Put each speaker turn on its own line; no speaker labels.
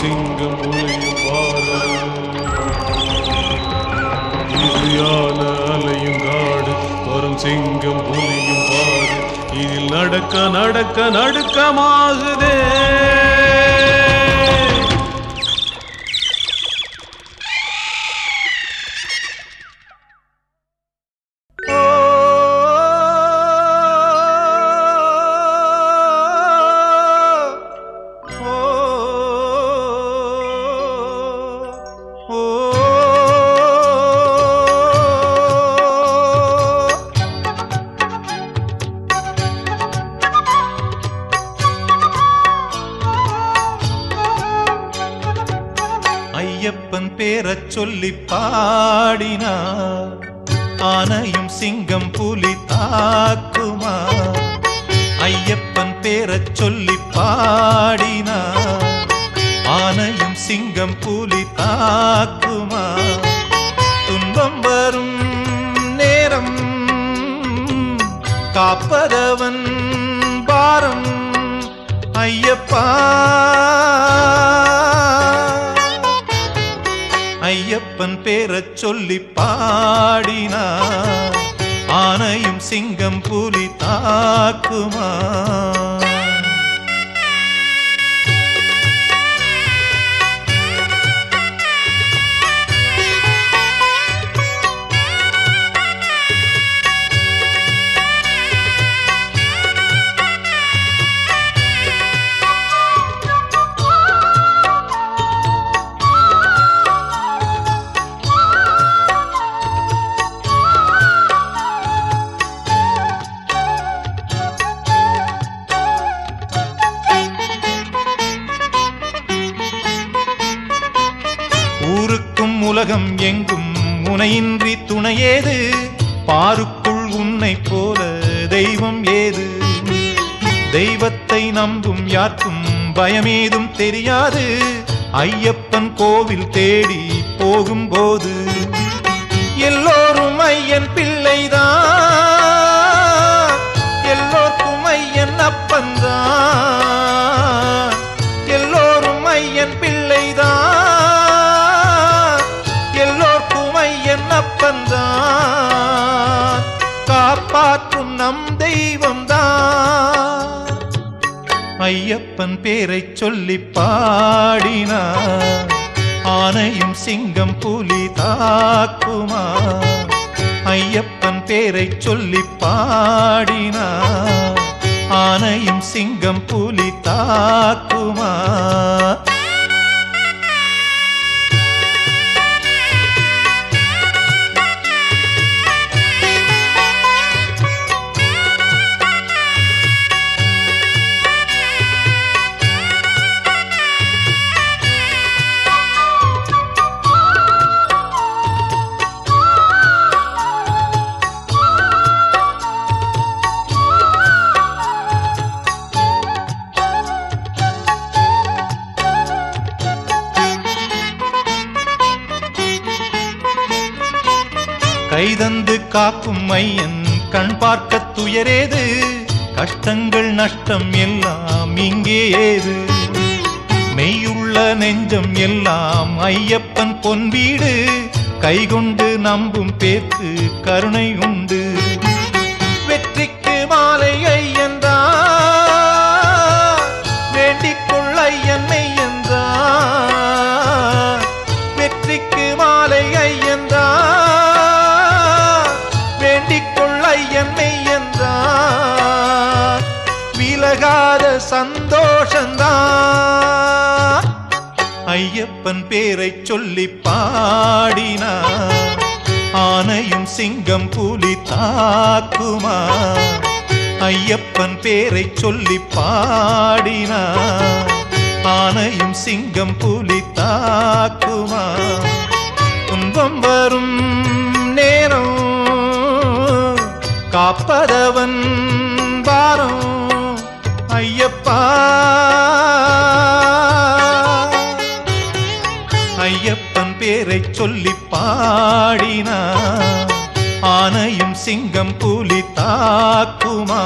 சிங்கம் உழையும் இது யான அலையும் காடு வரும் சிங்கம் புலியும் பாடு இதில் நடக்க நடக்க நடுக்கமாகுதே.
ஐயப்பன் பேரச் சொல்லி பாடினார். ஆனையும் சிங்கம் புலி தாக்குமா ஐயப்பன் பேரச் சொல்லி பாடினார். ஆனையும் சிங்கம் புலி தாக்குமா துன்பம் வரும் நேரம் காப்பதவன் பாரம். ஐயப்பா ஐயப்பன் பேரச் சொல்லி பாடினா ஆனையும் சிங்கம் புலி தாக்குமா? உலகம் எங்கும் உனையின்றி துணையேது? பாருக்குள் உன்னை போல தெய்வம் ஏது? தெய்வத்தை நம்பும் யாருக்கும் பயமேதும் தெரியாது. ஐயப்பன் கோவில் தேடி போகும்போது எல்லோரும் ஐயன் பிள்ளைதான். எல்லோருக்கும் ஐயன் அப்பன்தான். ஐயப்பன் பேரை சொல்லி பாடினா ஆனையும் சிங்கம் புலி தாக்குமா ஐயப்பன் பேரை சொல்லி பாடினா ஆனையும் சிங்கம் புலி தாக்குமா கைதந்து காக்கும் மையன் கண் பார்க்க துயரேது. கஷ்டங்கள் நஷ்டம் எல்லாம் இங்கே ஏது. மெய்யுள்ள நெஞ்சம் எல்லாம் ஐயப்பன் பொன் வீடு. கைகொண்டு நம்பும் பேத்து கருணை உண்டு. சந்தோஷந்தான். ஐயப்பன் பேரை சொல்லி பாடினா ஆனையும் சிங்கம் புலி தாக்குமா ஐயப்பன் பேரை சொல்லி பாடினா ஆனையும் சிங்கம் புலி தாக்குமா ஐயப்பா. ஐயப்பன் பேரை சொல்லி பாடினா ஆனையும் சிங்கம் புலி தாக்குமா?